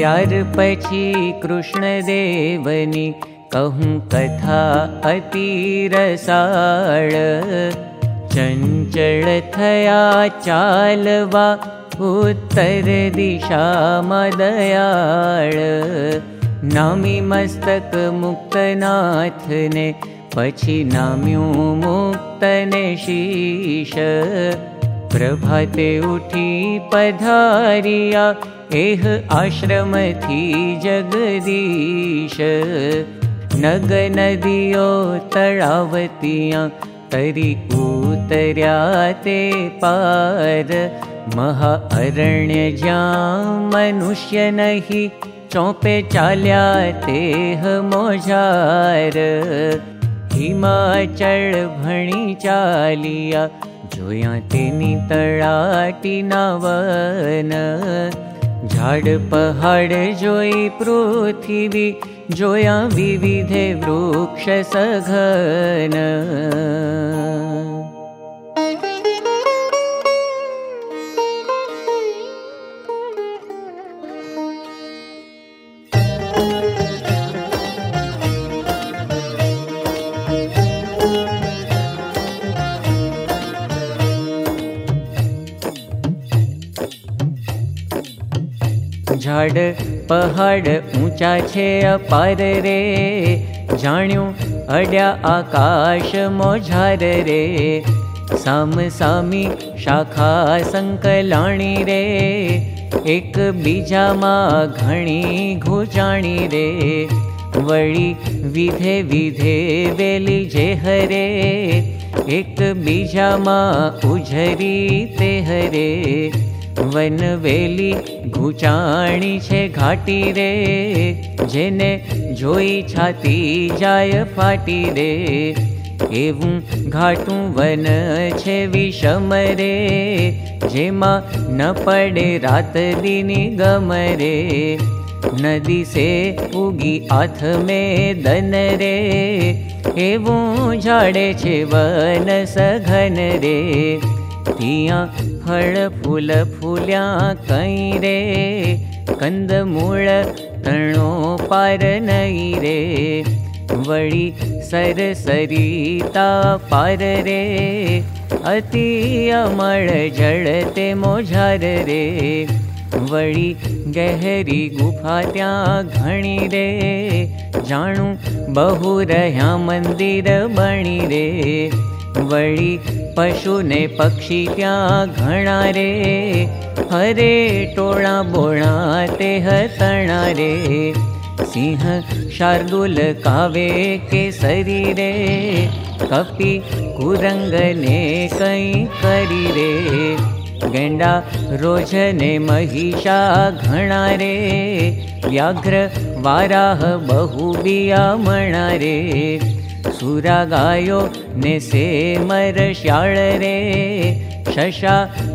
ત્યાર પછી કૃષ્ણદેવની કહું કથા અતિ રસાળ ચંચળ થયા ચાલવા ઉત્તર દિશામાં દયાળ નામી મસ્તક મુક્તનાથને પછી નામ્યું મુક્તને શીશ પ્રભાતે ઉઠી एह आश्रमथि जगदीश। नगनदो तळावतया तरि उतर्या ते पार। महा अरण्य ज्ञां मनुष्य नहि चौपे चाल्या तेह मो हिमाचल भणी चालिया जोया तळाटि तळाटी वन ड पहाडो पृथिवी जोया विविधे वृक्ष सघन। પહાડ ઊંચા છે અપાર રે જાણ્યું અડ્યા આકાશ મોઝાર રે સામ સામી શાખા સંકલાણી રે એક બીજામાં ઘણી ઘૂંચાણી રે વળી વિધે વિધે વેલી જે હરે એક બીજામાં ઉઝરી તે હરે વન વેલી ઘૂંચાણી છે ઘાટી રે જેને જોઈ છાતી જાય ફાટી રે એવું ઘાટું વન છે વિષમ રે જેમાં ન પડે રાત દીની ગમ રે નદી સે ઉગી આથ મેં દન રે એવું ઝાડે છે વન સઘન રે ત્યાં हूलफूल्या कैरे कन्द मूळ तणो पार नै रे वी सर सरिता रे अति अमळ जळते मोझार रे ते गहरी गुफा त्या घणी रे त्याणि बहु रह्या मिर बणि रे વળી પશુને પક્ષી ત્યાં ઘણા રે હરે ટોળા બોળા તે હતણા રે સિંહ શાર્દુલ કાવે કે શરીરે કપી કુરંગને કંઈ કરી રે ગેંડા રોજને મહિષા ઘણા રે વ્યાઘ્ર વારાહ બહુ બિયામણા રે गा ने मर श्यालरे शशाहरे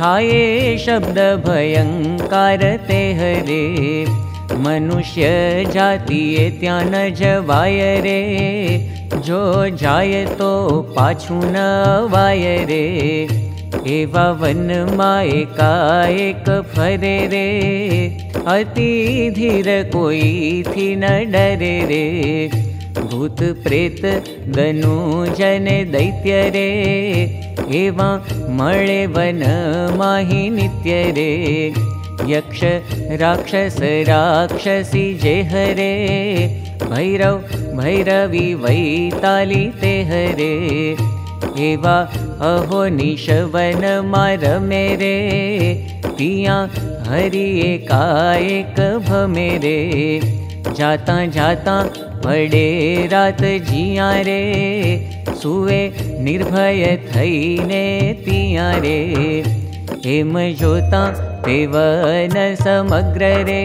थाये शब्द भयङ्कार ते हरे मनुष्य जातीये त्या न जवाय रे जो जाय तो पाछू न वाय रे वा वन माय फरे रे अति धीर कोई थी न डरे रे भूत प्रेत दनु जन दैत्य रे एवा मळे वन माहि नित्य रे यक्ष राक्षस राक्षसी जे हरे भैरव भैरवी वैताली ते हरे एवा अहो निशवन मार मेरे पिया हरि एकाएक भमेरे जाता जाता मारमे वडेरात जिया रे सु निर्भय थईने तिया रे। एम जोता रेतान समग्र रे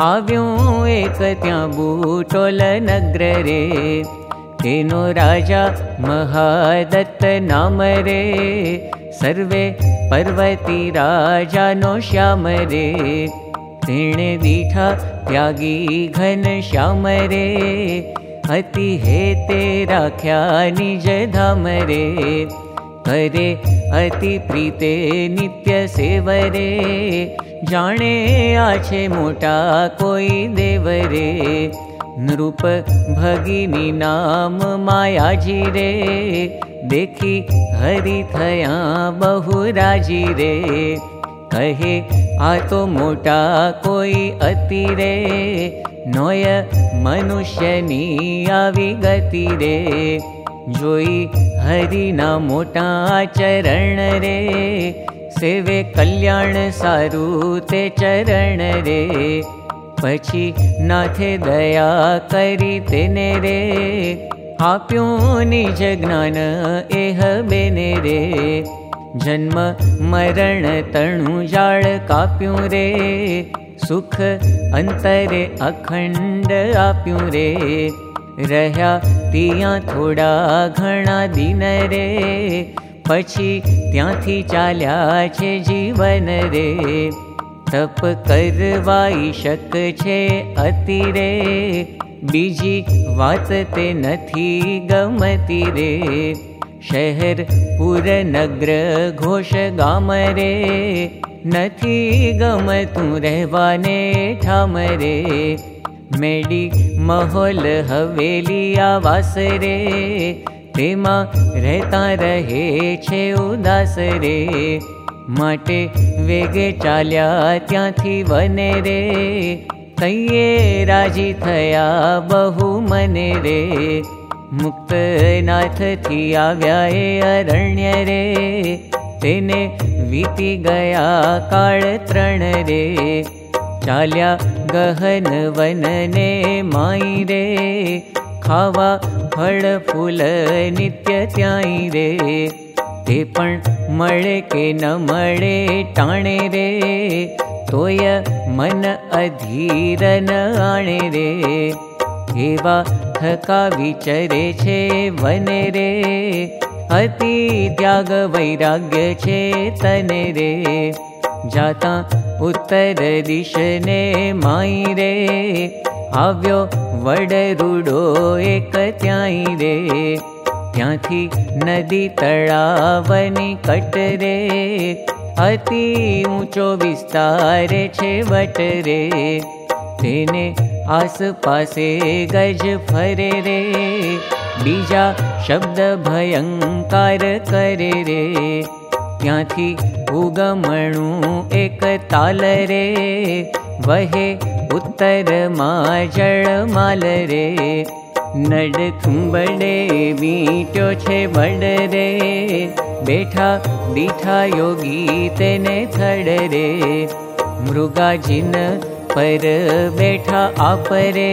आव्यो एक त्या बूटोल नग्र रे। तेनो राजा महादत्त नाम रे। सर्वे पर्वती राजा नो श्यामरे तेण दीठा त्यागी घन श्याम रे। अति हे ते राख्या निज धाम रे। करे अति प्रीते नित्य सेवरे। जाणे आछे मोटा कोई देवरे रे। नृप भगिनी नाम मायाजी रे। देखी हरि थया बहु राजी रे। कहे आ तो मोटा कोई अति रे। नोय मनुष्यनी आवी गति रे। जोई हरि ना मोटा चरण रे। सेवे कल्याण सारू ते चरण रे પછી નાથે દયા કરી તેને રે. આપ્યું નિજ જ્ઞાન એહ બેને રે. જન્મ મરણ તણું જાળ કાપ્યું રે. સુખ અંતરે અખંડ આપ્યું રે. રહ્યા ત્યાં થોડા ઘણા દિન રે. પછી ત્યાંથી ચાલ્યા છે જીવન રે. તપ કરવાઈ શક છે અતિ રે બીજી વાત તે નથી ગમતી રે શહેર પુર નગર ઘોષ ગામ રે નથી ગમતું રહેવાને ઠામ રે મેડી મહોલ હવેલી આવાસ રે તેમાં રહેતા રહે છે ઉદાસ રે માટે વેગે ચાલ્યા ત્યાંથી વને રે કહીએ રાજી થયા બહુ મને રે મુક્તનાથથી આવ્યા એ અરણ્ય રે તેને વીતી ગયા કાળ ત્રણ રે ચાલ્યા ગહન વનને માઈ રે ખાવા ફળ ફૂલ નિત્ય ત્યાંય રે તે પણ મળે કે ન મળે ટાણે રે તોય મન અધીરન આણે રે એવા થકા વિચરે છે વને રે અતિ ત્યાગ વૈરાગ્ય છે તને રે જાતા ઉત્તર દિશને માઈ રે આવ્યો વડરૂડો એક ત્યાંય રે ત્યાંથી નદી તળાવની કટ રે અતિ ઊંચો વિસ્તાર છે વટ રે તેને આસપાસે ગજ ફરે રે બીજા શબ્દ ભયંકાર કરે રે ત્યાંથી ઉગમણું એક તાલ રે વહે ઉત્તરમાં જળમાલ રે નડ થુંબડે વીટ્યો છે વડ રે બેઠા દીઠા યોગી તેને થડ રે મૃગાજીન પર બેઠા આપ રે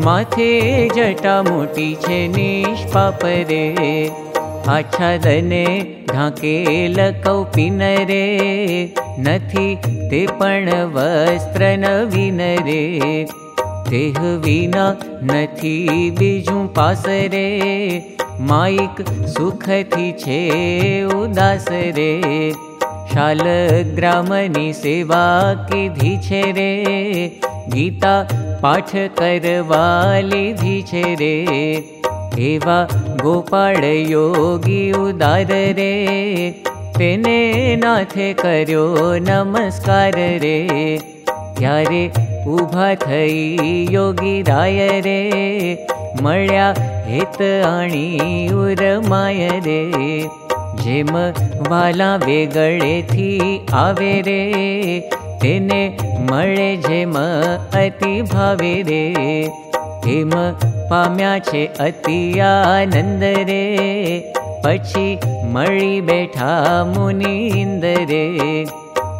માથે જટા મોટી છે નિષ્પાપ રે આચ્છાદને ઢાંકેલ કૌપિન રે નથી તે પણ વસ્ત્ર નવીન રે દેહ વિના નથી બીજું પાસ રે માઇક સુખથી છે ઉદાસ રે શાલ ગ્રામની સેવા કીધી છે રે ગીતા પાઠ કરવા લીધી છે રે એવા ગોપાળ યોગી ઉદાર રે તેને નાથે કર્યો નમસ્કાર રે ત્યારે ઊભા થઈ યોગી રાય રે મળ્યા હેત અણી ઉરમાય રે જેમ વાલા વેગળેથી આવે રે તેને મળે જેમ અતિ ભાવે રે હેમ પામ્યા છે અતિ આનંદ રે પછી મળી બેઠા મુનિંદ રે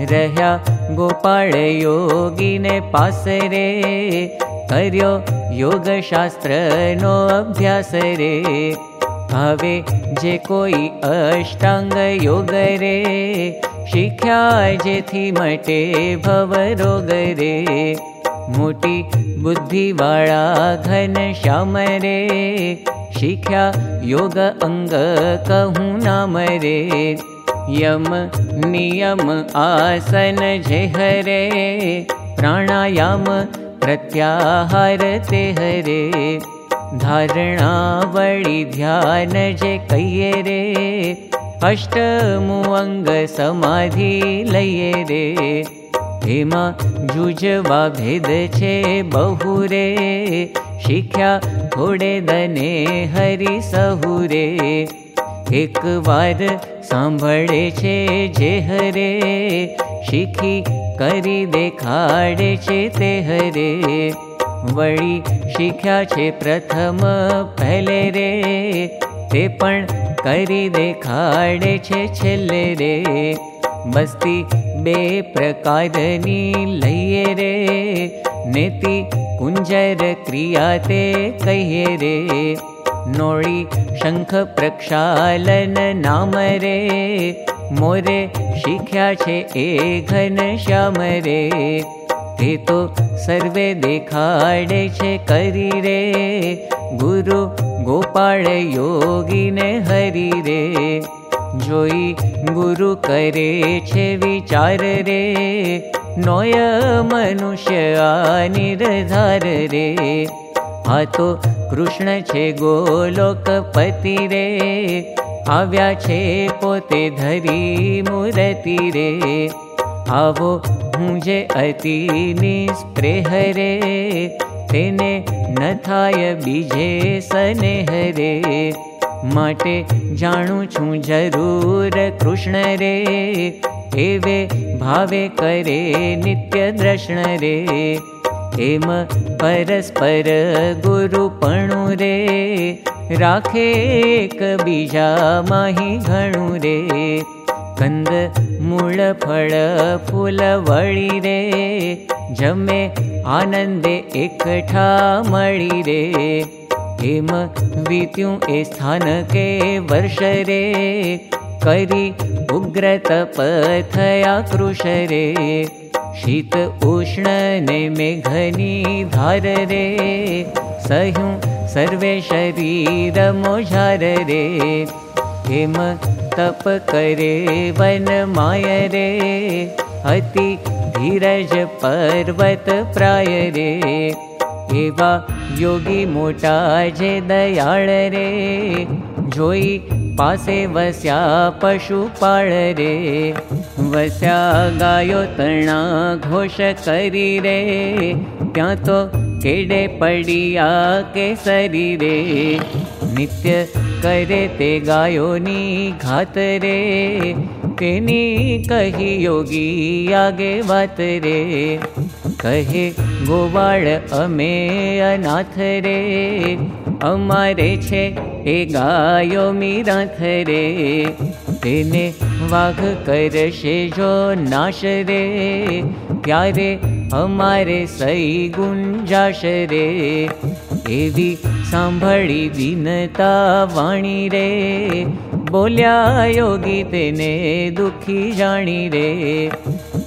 रूडो मने उपदेश रे रह्या गोपाल योगी ने पास रे कर्यो योग शास्त्र नो अभ्यास रे। भावे जे कोई अष्टांग योग रे शिक्षा जेथी मटे भव रोग रे। मोटी बुद्धि वाला यम नियम आसन जेहरे प्राणायाम प्रत्याहार ते हरे धारणा वळि ध्यान जे कैये रे अष्टमुअङ्ग समाधि लये रे। हेमा जुजवा भेद छे बहु रे शिक्षा थोड़े दने हरि सहुरे वार सांभळे छे जे हरे शिखी करी देखाडे छे ते हरे. वळी शिख्या छे प्रथम पहले रे ते पण करी देखाडे छे छेल्ले रे. मस्ती बे प्रकारनी लઈએ रे नेति कुंजर क्रिया ते कहिए रे नाम रे मोरे शिख्या छे ए घन श्याम रे ते तो सर्वे देखाडे छे करी रे गुरु गोपाल योगी ने हरि रे जोई गुरु करे छे विचार रे नोय मनुष्य आ निर्धार रे હતો કૃષ્ણ છે ગોલોકપતિ રે આવ્યા છે પોતે ધરી મૂર્તિ રે આવો હું જે અતિ નિસ્પ્રેહ રે તેને ન થાય બીજે સનેહ રે માટે જાણું છું જરૂર કૃષ્ણ રે એવે ભાવે કરે નિત્ય દ્રષ્ણ રે એમ પરસ્પર ગુરુપણું રે રાખે એકબીજા માહી ઘણું રે કંદ મૂળ ફળ ફૂલ વળી રે જમે આનંદે એકઠા મળી રે એમ વીત્યું એ સ્થાન કે વર્ષ રે કરી ઉગ્ર તપ થયા કૃષ રે शीत उष्ण ने मेघनी धार रे। सह्यूं सर्वे शरीर मोझार रे। हेम तप करे वन माय रे। अति धीरज पर्वत प्राय रे एवा योगी मोटा जे दयाळ रे जोई पासे वस्या पशुपाळ रे वस्या गायो तणा घोष करी रे त्या तो केडे पडिया के शरीरे नित्य करे ते गायोनी घात रे तेनी कही योगी आगे बात रे कहे અમારે સહી ગુંજાશ રે એવી સાંભળી रेभळि વાણી રે બોલ્યા યોગી તેને दुखी જાણી રે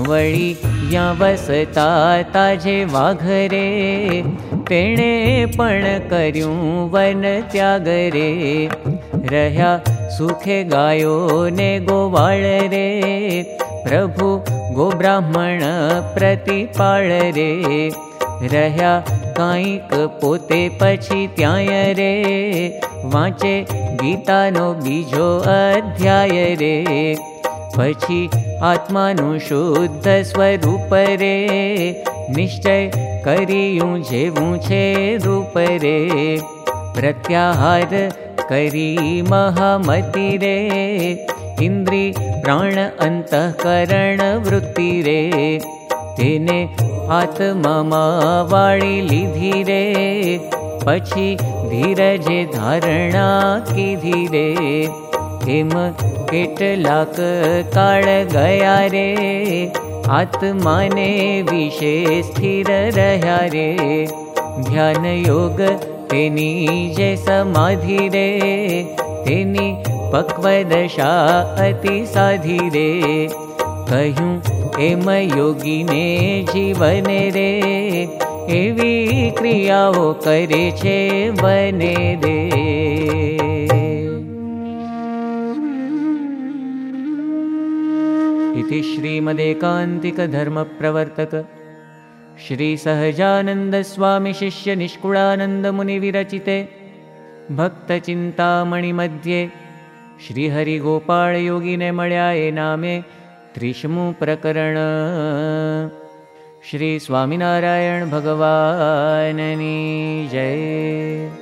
વળી જ્યાં વસતા તાજે વાઘ રે તેણે પણ કર્યું વન ત્યાગ રે રહ્યા સુખે ગાયો ને ગોવાળ રે प्रभु गोब्राह्मण प्रतिपाळ रे रह्या कांईक पोते पछी त्याय रे वाचे गीतानो बीजो अध्याय रे पछी आत्मानु शुद्ध स्वरूप रे निश्चय करियूं जेवूं छे रूप रे प्रत्याहार करी महामति रे इन्द्रि प्राण अन्तःकरण वृत्ति रे। तेने आत्मा वाळी लिधी रे पछी धीरजे धारणा कीधी रे हेम કેટલાક કાળ ગયા રે આત્માને વિશે સ્થિર રહ્યા રે ધ્યાન યોગ તેની જે સમાધિ રે તેની પક્વ દશા અતિ સાધી રે કહ્યું એમ યોગીને જીવને રે એવી ક્રિયાઓ કરે છે બને રે इति श्रीमदेकान्तिकधर्मप्रवर्तक। श्रीसहजानन्दस्वामिशिष्यनिष्कुळानन्दमुनिविरचिते भक्तचिन्तामणिमध्ये श्रीहरिगोपाळयोगिने मळ्याये नामे त्रिष्मु प्रकरण श्रीस्वामिनारायण भगवाननी जय